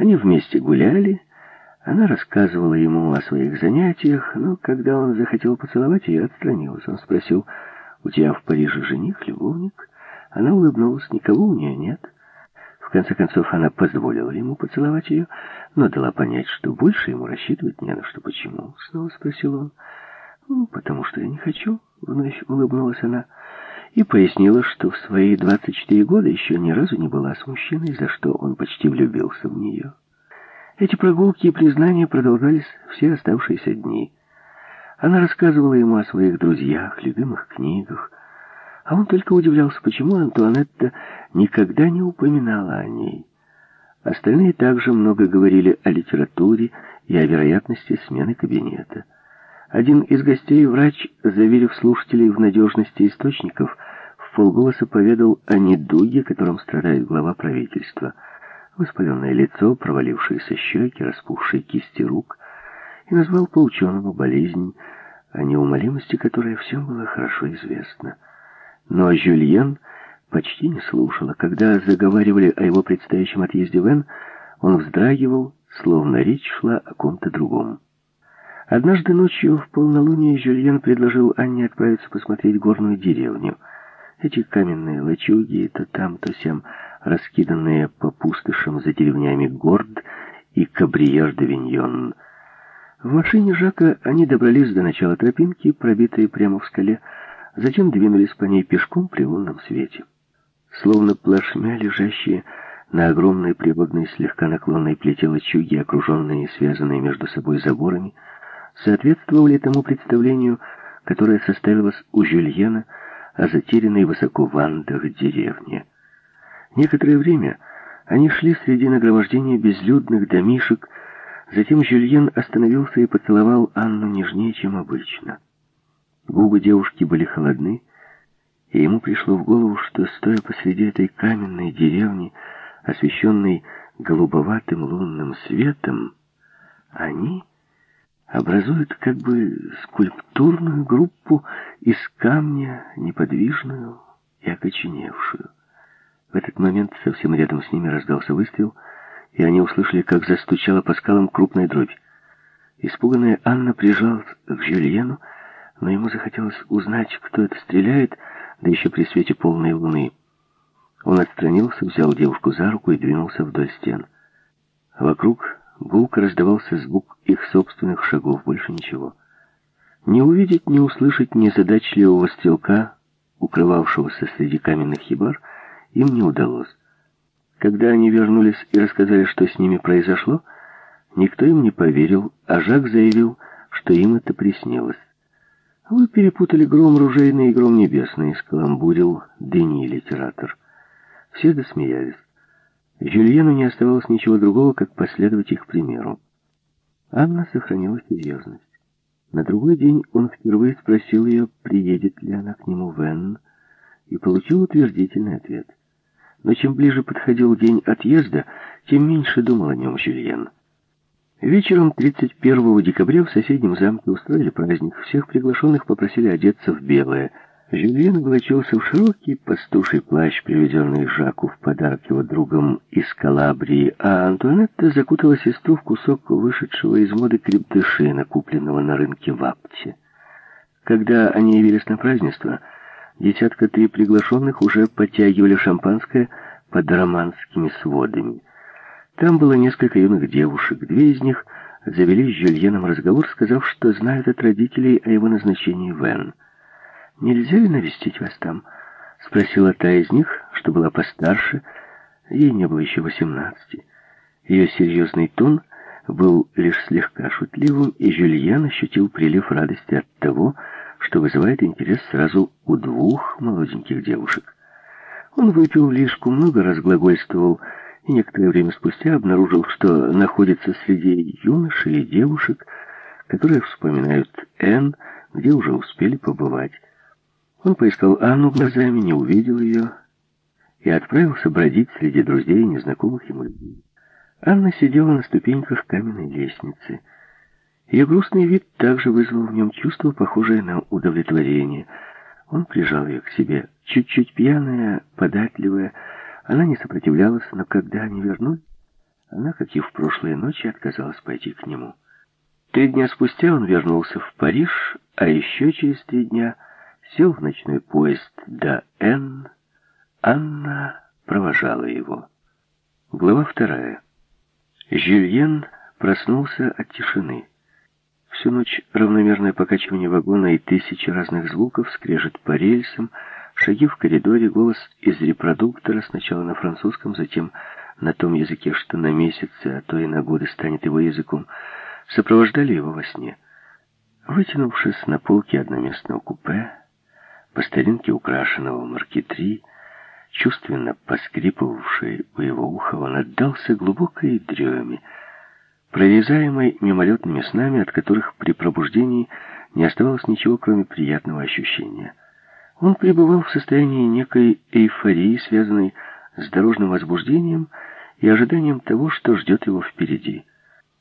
Они вместе гуляли, она рассказывала ему о своих занятиях, но когда он захотел поцеловать ее, отстранилась. Он спросил, «У тебя в Париже жених, любовник?» Она улыбнулась, никого у нее нет. В конце концов, она позволила ему поцеловать ее, но дала понять, что больше ему рассчитывать не на что. «Почему?» — снова спросил он. «Ну, потому что я не хочу», — вновь улыбнулась она. И пояснила, что в свои 24 года еще ни разу не была с мужчиной, за что он почти влюбился в нее. Эти прогулки и признания продолжались все оставшиеся дни. Она рассказывала ему о своих друзьях, любимых книгах, а он только удивлялся, почему Антуанетта никогда не упоминала о ней. Остальные также много говорили о литературе и о вероятности смены кабинета. Один из гостей, врач, заверив слушателей в надежности источников, в полголоса поведал о недуге, которым страдает глава правительства – воспаленное лицо, провалившиеся щеки, распухшие кисти рук, и назвал по ученому болезнь, о неумолимости которой всем было хорошо известно. Но Жюльен почти не слушала. Когда заговаривали о его предстоящем отъезде в Эн, он вздрагивал, словно речь шла о ком-то другом. Однажды ночью в полнолуние Жюльен предложил Анне отправиться посмотреть горную деревню. Эти каменные лачуги, то там, то сям, раскиданные по пустошам за деревнями Горд и Кабриер-де-Виньон. В машине Жака они добрались до начала тропинки, пробитой прямо в скале, затем двинулись по ней пешком при лунном свете. Словно плашмя, лежащие на огромной приводной слегка наклонной плите лачуги, окруженные и связанные между собой заборами, соответствовали тому представлению, которое составилось у Жюльена о затерянной высоко в Андах деревне. Некоторое время они шли среди нагромождения безлюдных домишек, затем Жюльен остановился и поцеловал Анну нежнее, чем обычно. Губы девушки были холодны, и ему пришло в голову, что, стоя посреди этой каменной деревни, освещенной голубоватым лунным светом, они образуют как бы скульптурную группу из камня, неподвижную и окоченевшую. В этот момент совсем рядом с ними раздался выстрел, и они услышали, как застучала по скалам крупная дробь. Испуганная Анна прижалась к Жюльену, но ему захотелось узнать, кто это стреляет, да еще при свете полной луны. Он отстранился, взял девушку за руку и двинулся вдоль стен. Вокруг гулко раздавался звук их собственных шагов, больше ничего. Не увидеть, не услышать незадачливого стрелка, укрывавшегося среди каменных хибар, им не удалось. Когда они вернулись и рассказали, что с ними произошло, никто им не поверил, а Жак заявил, что им это приснилось. «Вы перепутали гром ружейный и гром небесный», — скаламбурил Дени, литератор. Все засмеялись. Жюльену не оставалось ничего другого, как последовать их примеру. Анна сохранила серьезность. На другой день он впервые спросил ее, приедет ли она к нему в Энн, и получил утвердительный ответ. Но чем ближе подходил день отъезда, тем меньше думал о нем Жюльен. Вечером 31 декабря в соседнем замке устроили праздник. Всех приглашенных попросили одеться в белое. Жюльен облачился в широкий пастуший плащ, привезенный Жаку в подарок его другом из Калабрии, а Антуанетта закутала сестру в кусок вышедшего из моды крепдышина, купленного на рынке в Апте. Когда они явились на празднество, Десятка три приглашенных уже подтягивали шампанское под романскими сводами. Там было несколько юных девушек. Две из них завели с Жюльеном разговор, сказав, что знают от родителей о его назначении в Энн. «Нельзя ли навестить вас там?» — спросила та из них, что была постарше. Ей не было еще восемнадцати. Ее серьезный тон был лишь слегка шутливым, и Жюльен ощутил прилив радости от того, что вызывает интерес сразу у двух молоденьких девушек. Он выпил лишку, много разглагольствовал, и некоторое время спустя обнаружил, что находится среди юношей и девушек, которые вспоминают Энн, где уже успели побывать. Он поискал Анну глазами, не увидел ее и отправился бродить среди друзей и незнакомых ему людей. Анна сидела на ступеньках каменной лестницы. Ее грустный вид также вызвал в нем чувство, похожее на удовлетворение. Он прижал ее к себе. Чуть-чуть пьяная, податливая, она не сопротивлялась, но когда они вернулись, Она, как и в прошлые ночи, отказалась пойти к нему. Три дня спустя он вернулся в Париж, а еще через три дня сел в ночной поезд до Н. Анна провожала его. Глава вторая. Жюльен проснулся от тишины. Всю ночь равномерное покачивание вагона и тысячи разных звуков, скрежет по рельсам, шаги в коридоре, голос из репродуктора, сначала на французском, затем на том языке, что на месяцы, а то и на годы станет его языком, сопровождали его во сне. Вытянувшись на полке одноместного купе, по старинке украшенного маркетри, чувственно поскрипывавший у его уха, он отдался глубокой дреме, прорезаемой мимолетными снами, от которых при пробуждении не оставалось ничего, кроме приятного ощущения. Он пребывал в состоянии некой эйфории, связанной с дорожным возбуждением и ожиданием того, что ждет его впереди –